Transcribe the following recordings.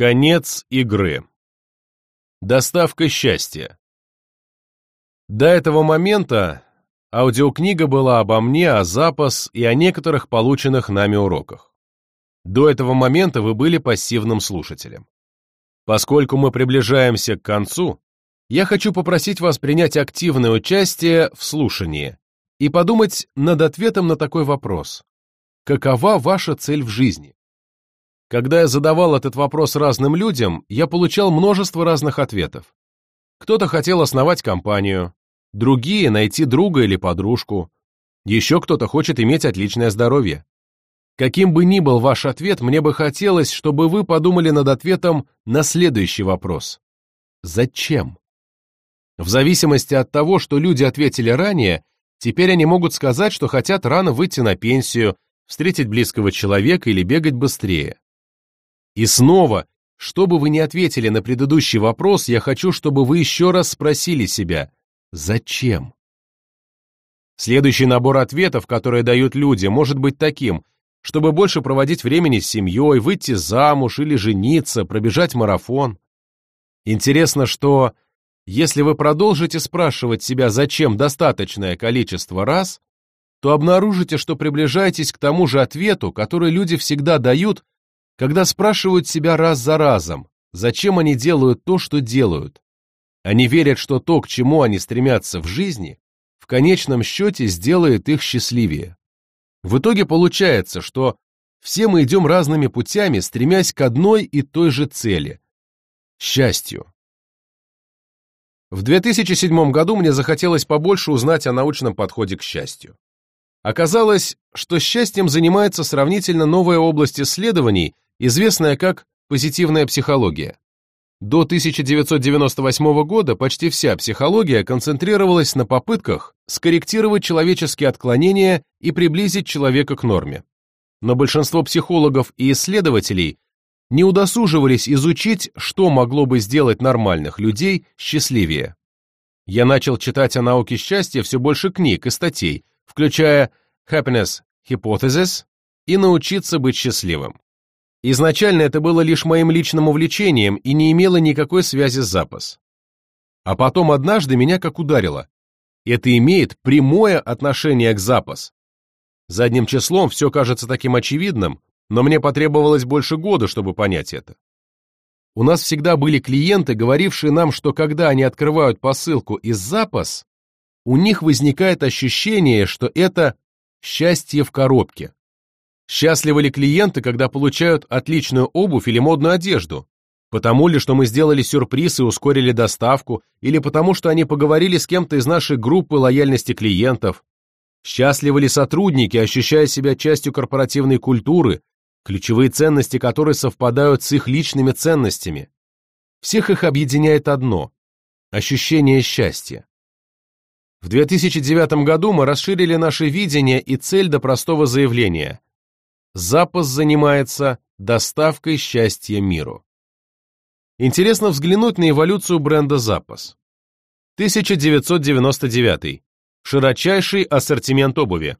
Конец игры. Доставка счастья. До этого момента аудиокнига была обо мне, о запас и о некоторых полученных нами уроках. До этого момента вы были пассивным слушателем. Поскольку мы приближаемся к концу, я хочу попросить вас принять активное участие в слушании и подумать над ответом на такой вопрос. Какова ваша цель в жизни? Когда я задавал этот вопрос разным людям, я получал множество разных ответов. Кто-то хотел основать компанию, другие — найти друга или подружку, еще кто-то хочет иметь отличное здоровье. Каким бы ни был ваш ответ, мне бы хотелось, чтобы вы подумали над ответом на следующий вопрос. Зачем? В зависимости от того, что люди ответили ранее, теперь они могут сказать, что хотят рано выйти на пенсию, встретить близкого человека или бегать быстрее. И снова, что бы вы ни ответили на предыдущий вопрос, я хочу, чтобы вы еще раз спросили себя «Зачем?». Следующий набор ответов, которые дают люди, может быть таким, чтобы больше проводить времени с семьей, выйти замуж или жениться, пробежать марафон. Интересно, что если вы продолжите спрашивать себя «зачем» достаточное количество раз, то обнаружите, что приближаетесь к тому же ответу, который люди всегда дают, когда спрашивают себя раз за разом, зачем они делают то, что делают. Они верят, что то, к чему они стремятся в жизни, в конечном счете сделает их счастливее. В итоге получается, что все мы идем разными путями, стремясь к одной и той же цели – счастью. В 2007 году мне захотелось побольше узнать о научном подходе к счастью. Оказалось, что счастьем занимается сравнительно новая область исследований, известная как позитивная психология. До 1998 года почти вся психология концентрировалась на попытках скорректировать человеческие отклонения и приблизить человека к норме. Но большинство психологов и исследователей не удосуживались изучить, что могло бы сделать нормальных людей счастливее. Я начал читать о науке счастья все больше книг и статей, включая Happiness Hypothesis и научиться быть счастливым. Изначально это было лишь моим личным увлечением и не имело никакой связи с запас. А потом однажды меня как ударило. Это имеет прямое отношение к запас. Задним числом все кажется таким очевидным, но мне потребовалось больше года, чтобы понять это. У нас всегда были клиенты, говорившие нам, что когда они открывают посылку из запас, у них возникает ощущение, что это счастье в коробке. Счастливы ли клиенты, когда получают отличную обувь или модную одежду? Потому ли, что мы сделали сюрприз и ускорили доставку, или потому, что они поговорили с кем-то из нашей группы лояльности клиентов? Счастливы ли сотрудники, ощущая себя частью корпоративной культуры, ключевые ценности которой совпадают с их личными ценностями? Всех их объединяет одно – ощущение счастья. В 2009 году мы расширили наше видение и цель до простого заявления – Запас занимается доставкой счастья миру. Интересно взглянуть на эволюцию бренда Запас. 1999. Широчайший ассортимент обуви.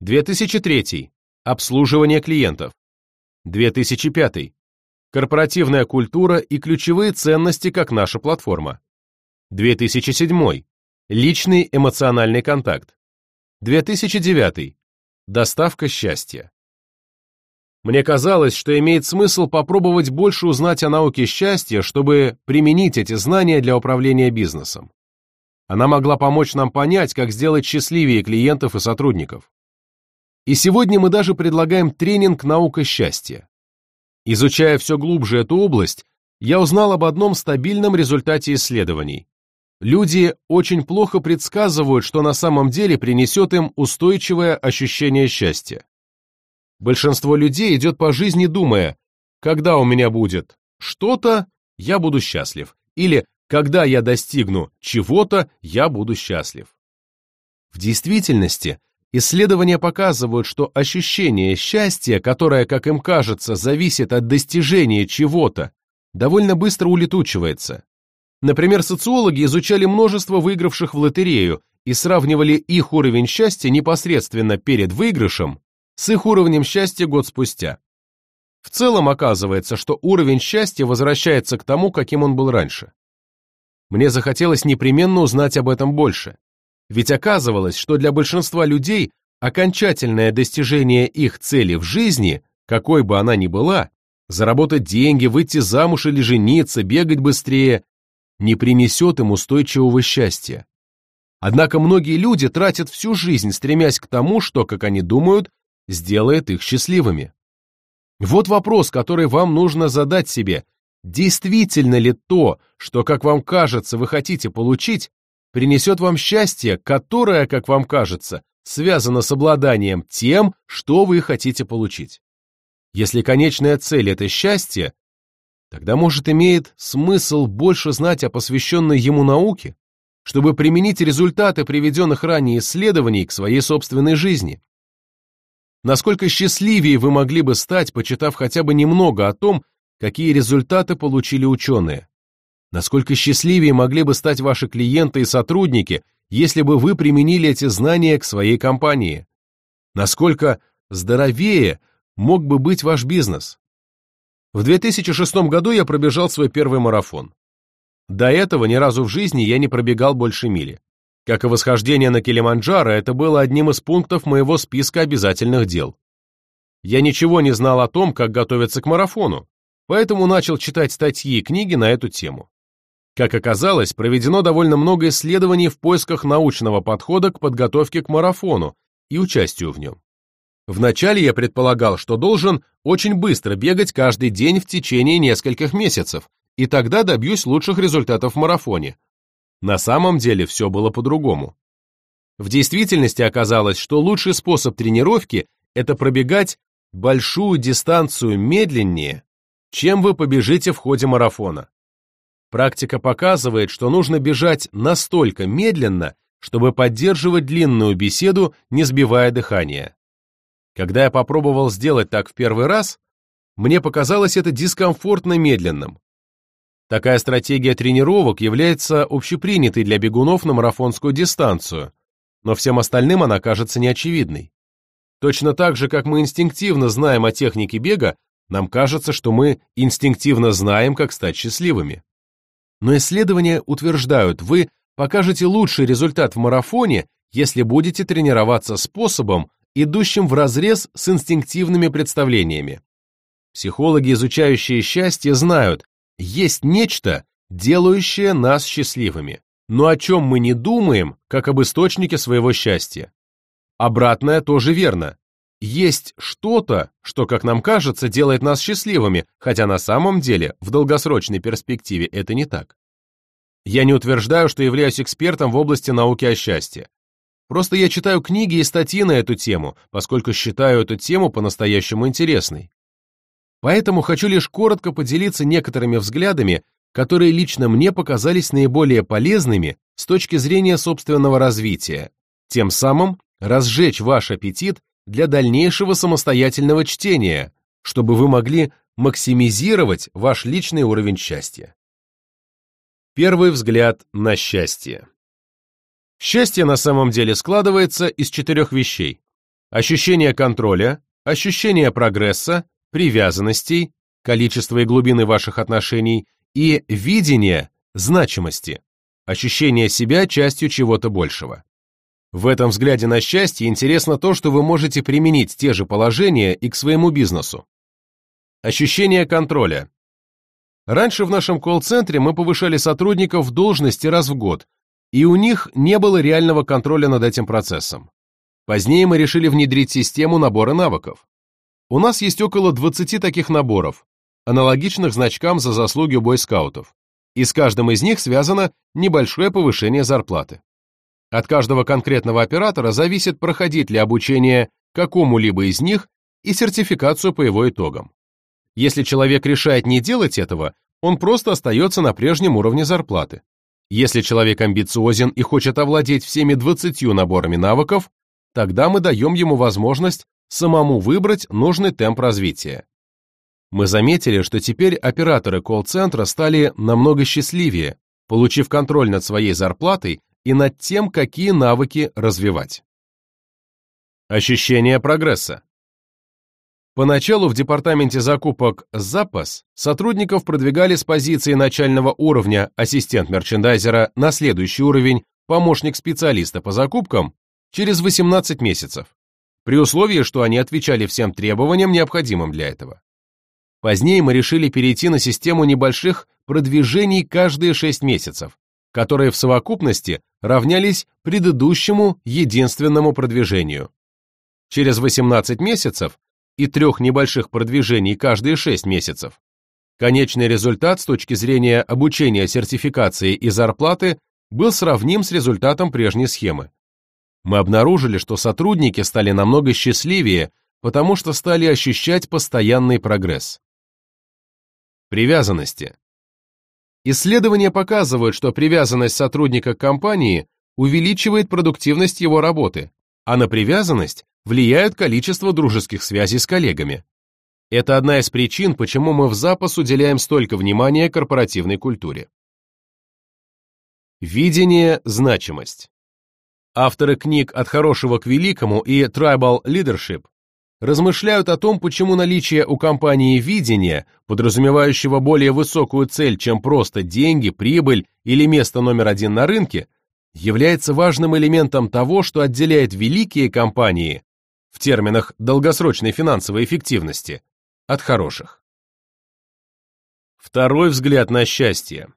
2003. Обслуживание клиентов. 2005. Корпоративная культура и ключевые ценности, как наша платформа. 2007. Личный эмоциональный контакт. 2009. Доставка счастья. Мне казалось, что имеет смысл попробовать больше узнать о науке счастья, чтобы применить эти знания для управления бизнесом. Она могла помочь нам понять, как сделать счастливее клиентов и сотрудников. И сегодня мы даже предлагаем тренинг «Наука счастья». Изучая все глубже эту область, я узнал об одном стабильном результате исследований. Люди очень плохо предсказывают, что на самом деле принесет им устойчивое ощущение счастья. Большинство людей идет по жизни, думая, когда у меня будет что-то, я буду счастлив, или когда я достигну чего-то, я буду счастлив. В действительности, исследования показывают, что ощущение счастья, которое, как им кажется, зависит от достижения чего-то, довольно быстро улетучивается. Например, социологи изучали множество выигравших в лотерею и сравнивали их уровень счастья непосредственно перед выигрышем с их уровнем счастья год спустя. В целом оказывается, что уровень счастья возвращается к тому, каким он был раньше. Мне захотелось непременно узнать об этом больше. Ведь оказывалось, что для большинства людей окончательное достижение их цели в жизни, какой бы она ни была, заработать деньги, выйти замуж или жениться, бегать быстрее, не принесет им устойчивого счастья. Однако многие люди тратят всю жизнь, стремясь к тому, что, как они думают, сделает их счастливыми. Вот вопрос, который вам нужно задать себе. Действительно ли то, что, как вам кажется, вы хотите получить, принесет вам счастье, которое, как вам кажется, связано с обладанием тем, что вы хотите получить? Если конечная цель – это счастье, тогда, может, имеет смысл больше знать о посвященной ему науке, чтобы применить результаты приведенных ранее исследований к своей собственной жизни. Насколько счастливее вы могли бы стать, почитав хотя бы немного о том, какие результаты получили ученые? Насколько счастливее могли бы стать ваши клиенты и сотрудники, если бы вы применили эти знания к своей компании? Насколько здоровее мог бы быть ваш бизнес? В 2006 году я пробежал свой первый марафон. До этого ни разу в жизни я не пробегал больше мили. Как и восхождение на Килиманджаро, это было одним из пунктов моего списка обязательных дел. Я ничего не знал о том, как готовиться к марафону, поэтому начал читать статьи и книги на эту тему. Как оказалось, проведено довольно много исследований в поисках научного подхода к подготовке к марафону и участию в нем. Вначале я предполагал, что должен очень быстро бегать каждый день в течение нескольких месяцев, и тогда добьюсь лучших результатов в марафоне, на самом деле все было по-другому. В действительности оказалось, что лучший способ тренировки – это пробегать большую дистанцию медленнее, чем вы побежите в ходе марафона. Практика показывает, что нужно бежать настолько медленно, чтобы поддерживать длинную беседу, не сбивая дыхания. Когда я попробовал сделать так в первый раз, мне показалось это дискомфортно медленным. Такая стратегия тренировок является общепринятой для бегунов на марафонскую дистанцию, но всем остальным она кажется неочевидной. Точно так же, как мы инстинктивно знаем о технике бега, нам кажется, что мы инстинктивно знаем, как стать счастливыми. Но исследования утверждают, вы покажете лучший результат в марафоне, если будете тренироваться способом, идущим вразрез с инстинктивными представлениями. Психологи, изучающие счастье, знают, есть нечто, делающее нас счастливыми, но о чем мы не думаем, как об источнике своего счастья. Обратное тоже верно. Есть что-то, что, как нам кажется, делает нас счастливыми, хотя на самом деле, в долгосрочной перспективе, это не так. Я не утверждаю, что являюсь экспертом в области науки о счастье. Просто я читаю книги и статьи на эту тему, поскольку считаю эту тему по-настоящему интересной. Поэтому хочу лишь коротко поделиться некоторыми взглядами, которые лично мне показались наиболее полезными с точки зрения собственного развития, тем самым разжечь ваш аппетит для дальнейшего самостоятельного чтения, чтобы вы могли максимизировать ваш личный уровень счастья. Первый взгляд на счастье. Счастье на самом деле складывается из четырех вещей. Ощущение контроля, ощущение прогресса, привязанностей, количества и глубины ваших отношений и видения значимости, ощущение себя частью чего-то большего. В этом взгляде на счастье интересно то, что вы можете применить те же положения и к своему бизнесу. Ощущение контроля. Раньше в нашем колл-центре мы повышали сотрудников в должности раз в год, и у них не было реального контроля над этим процессом. Позднее мы решили внедрить систему набора навыков. У нас есть около 20 таких наборов, аналогичных значкам за заслуги бойскаутов, и с каждым из них связано небольшое повышение зарплаты. От каждого конкретного оператора зависит, проходить ли обучение какому-либо из них и сертификацию по его итогам. Если человек решает не делать этого, он просто остается на прежнем уровне зарплаты. Если человек амбициозен и хочет овладеть всеми 20 наборами навыков, тогда мы даем ему возможность самому выбрать нужный темп развития. Мы заметили, что теперь операторы колл-центра стали намного счастливее, получив контроль над своей зарплатой и над тем, какие навыки развивать. Ощущение прогресса. Поначалу в департаменте закупок «Запас» сотрудников продвигали с позиции начального уровня ассистент-мерчендайзера на следующий уровень помощник специалиста по закупкам через 18 месяцев, при условии, что они отвечали всем требованиям, необходимым для этого. Позднее мы решили перейти на систему небольших продвижений каждые 6 месяцев, которые в совокупности равнялись предыдущему единственному продвижению. Через 18 месяцев и трех небольших продвижений каждые 6 месяцев. Конечный результат с точки зрения обучения, сертификации и зарплаты был сравним с результатом прежней схемы. Мы обнаружили, что сотрудники стали намного счастливее, потому что стали ощущать постоянный прогресс. Привязанности. Исследования показывают, что привязанность сотрудника к компании увеличивает продуктивность его работы, а на привязанность влияют количество дружеских связей с коллегами. Это одна из причин, почему мы в запас уделяем столько внимания корпоративной культуре. Видение, значимость. Авторы книг «От хорошего к великому» и «Tribal Leadership» размышляют о том, почему наличие у компании видения, подразумевающего более высокую цель, чем просто деньги, прибыль или место номер один на рынке, является важным элементом того, что отделяет великие компании в терминах долгосрочной финансовой эффективности от хороших. Второй взгляд на счастье.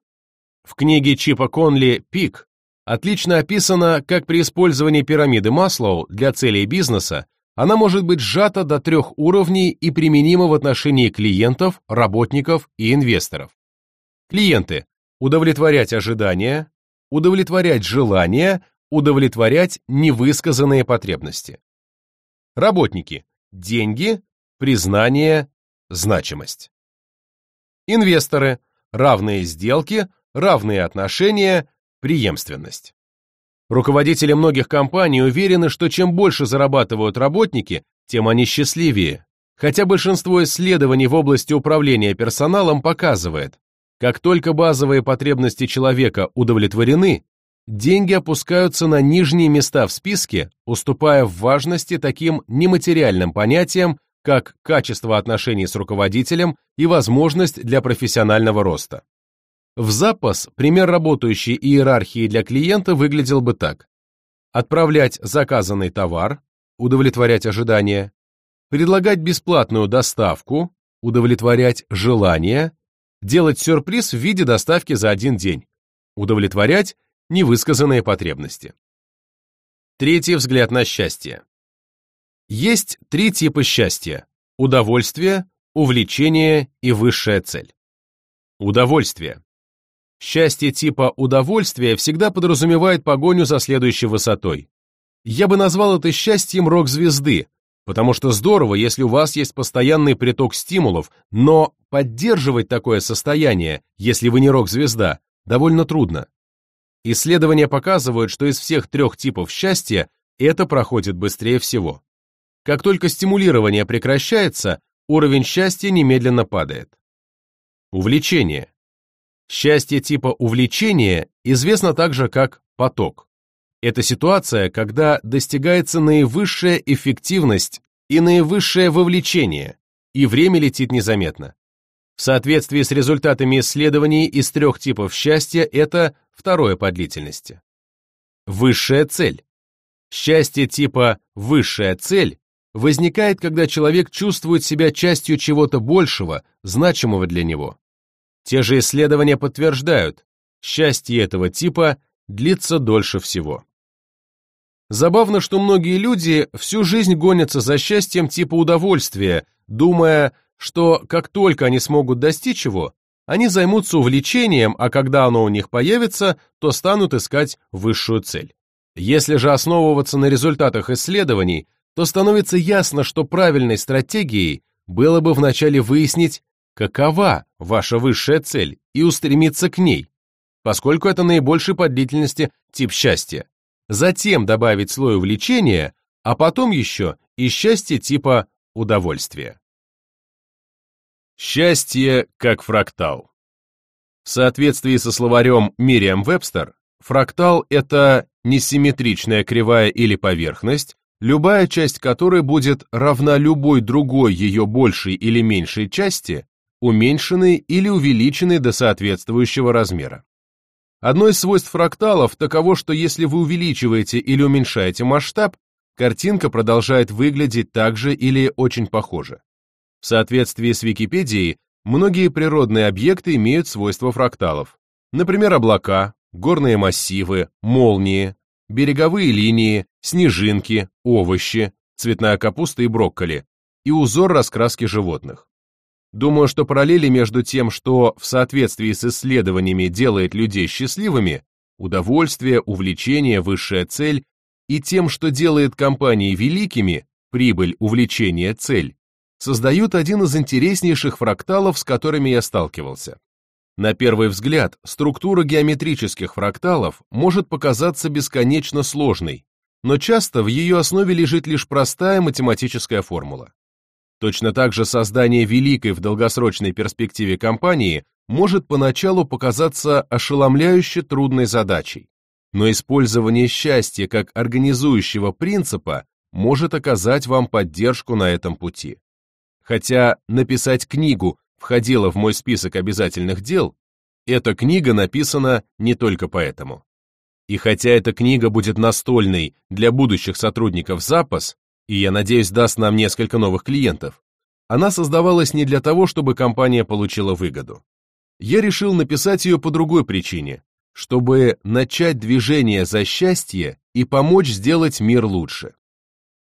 В книге Чипа Конли «Пик» отлично описано, как при использовании пирамиды Маслоу для целей бизнеса она может быть сжата до трех уровней и применима в отношении клиентов, работников и инвесторов. Клиенты – удовлетворять ожидания, удовлетворять желания, удовлетворять невысказанные потребности. Работники – деньги, признание, значимость. Инвесторы – равные сделки, равные отношения, преемственность. Руководители многих компаний уверены, что чем больше зарабатывают работники, тем они счастливее. Хотя большинство исследований в области управления персоналом показывает, как только базовые потребности человека удовлетворены, деньги опускаются на нижние места в списке, уступая в важности таким нематериальным понятиям, как качество отношений с руководителем и возможность для профессионального роста. В запас пример работающей иерархии для клиента выглядел бы так. Отправлять заказанный товар, удовлетворять ожидания, предлагать бесплатную доставку, удовлетворять желания, делать сюрприз в виде доставки за один день, удовлетворять невысказанные потребности. Третий взгляд на счастье. Есть три типа счастья – удовольствие, увлечение и высшая цель. Удовольствие. Счастье типа удовольствия всегда подразумевает погоню за следующей высотой. Я бы назвал это счастьем рок-звезды, потому что здорово, если у вас есть постоянный приток стимулов, но поддерживать такое состояние, если вы не рок-звезда, довольно трудно. Исследования показывают, что из всех трех типов счастья это проходит быстрее всего. Как только стимулирование прекращается, уровень счастья немедленно падает. Увлечение. Счастье типа увлечения известно также как поток. Это ситуация, когда достигается наивысшая эффективность и наивысшее вовлечение, и время летит незаметно. В соответствии с результатами исследований из трех типов счастья это второе по длительности. Высшая цель. Счастье типа «высшая цель» возникает, когда человек чувствует себя частью чего-то большего, значимого для него. Те же исследования подтверждают, счастье этого типа длится дольше всего. Забавно, что многие люди всю жизнь гонятся за счастьем типа удовольствия, думая, что как только они смогут достичь его, они займутся увлечением, а когда оно у них появится, то станут искать высшую цель. Если же основываться на результатах исследований, то становится ясно, что правильной стратегией было бы вначале выяснить, какова ваша высшая цель, и устремиться к ней, поскольку это наибольший по длительности тип счастья. Затем добавить слой увлечения, а потом еще и счастье типа удовольствия. Счастье как фрактал. В соответствии со словарем Мириам Вебстер, фрактал – это несимметричная кривая или поверхность, любая часть которой будет равна любой другой ее большей или меньшей части, уменьшенной или увеличенной до соответствующего размера. Одно из свойств фракталов таково, что если вы увеличиваете или уменьшаете масштаб, картинка продолжает выглядеть так же или очень похоже. В соответствии с Википедией, многие природные объекты имеют свойства фракталов. Например, облака, горные массивы, молнии, береговые линии, снежинки, овощи, цветная капуста и брокколи, и узор раскраски животных. Думаю, что параллели между тем, что в соответствии с исследованиями делает людей счастливыми, удовольствие, увлечение, высшая цель, и тем, что делает компании великими, прибыль, увлечение, цель, создают один из интереснейших фракталов, с которыми я сталкивался. На первый взгляд, структура геометрических фракталов может показаться бесконечно сложной, но часто в ее основе лежит лишь простая математическая формула. Точно так же создание великой в долгосрочной перспективе компании может поначалу показаться ошеломляюще трудной задачей, но использование счастья как организующего принципа может оказать вам поддержку на этом пути. Хотя написать книгу входило в мой список обязательных дел, эта книга написана не только поэтому. И хотя эта книга будет настольной для будущих сотрудников запас, и, я надеюсь, даст нам несколько новых клиентов. Она создавалась не для того, чтобы компания получила выгоду. Я решил написать ее по другой причине, чтобы начать движение за счастье и помочь сделать мир лучше.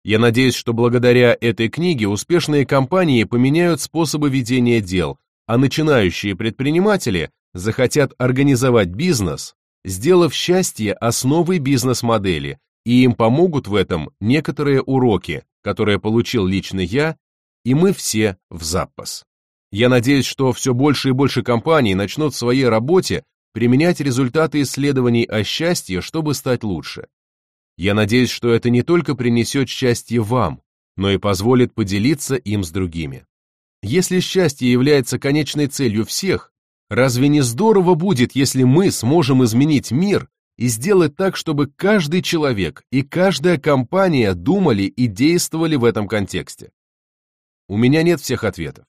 Я надеюсь, что благодаря этой книге успешные компании поменяют способы ведения дел, а начинающие предприниматели захотят организовать бизнес, сделав счастье основой бизнес-модели и им помогут в этом некоторые уроки, которые получил лично я, и мы все в запас. Я надеюсь, что все больше и больше компаний начнут в своей работе применять результаты исследований о счастье, чтобы стать лучше. Я надеюсь, что это не только принесет счастье вам, но и позволит поделиться им с другими. Если счастье является конечной целью всех, разве не здорово будет, если мы сможем изменить мир и сделать так, чтобы каждый человек и каждая компания думали и действовали в этом контексте. У меня нет всех ответов.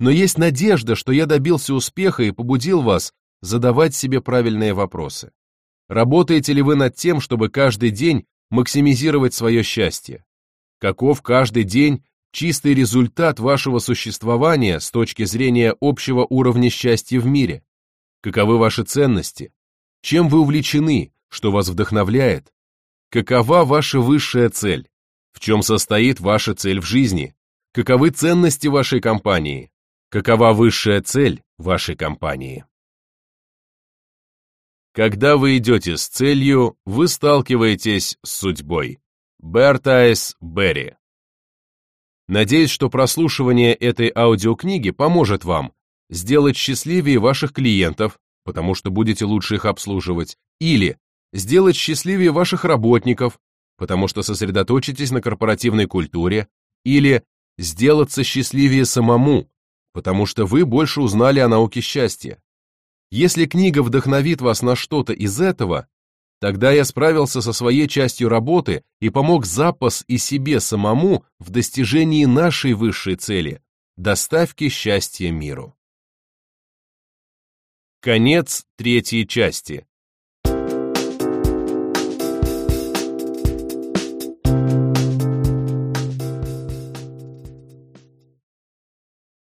Но есть надежда, что я добился успеха и побудил вас задавать себе правильные вопросы. Работаете ли вы над тем, чтобы каждый день максимизировать свое счастье? Каков каждый день чистый результат вашего существования с точки зрения общего уровня счастья в мире? Каковы ваши ценности? Чем вы увлечены, что вас вдохновляет? Какова ваша высшая цель? В чем состоит ваша цель в жизни? Каковы ценности вашей компании? Какова высшая цель вашей компании? Когда вы идете с целью, вы сталкиваетесь с судьбой. Бертайс Берри Надеюсь, что прослушивание этой аудиокниги поможет вам сделать счастливее ваших клиентов, потому что будете лучше их обслуживать, или сделать счастливее ваших работников, потому что сосредоточитесь на корпоративной культуре, или сделаться счастливее самому, потому что вы больше узнали о науке счастья. Если книга вдохновит вас на что-то из этого, тогда я справился со своей частью работы и помог запас и себе самому в достижении нашей высшей цели – доставки счастья миру. Конец третьей части.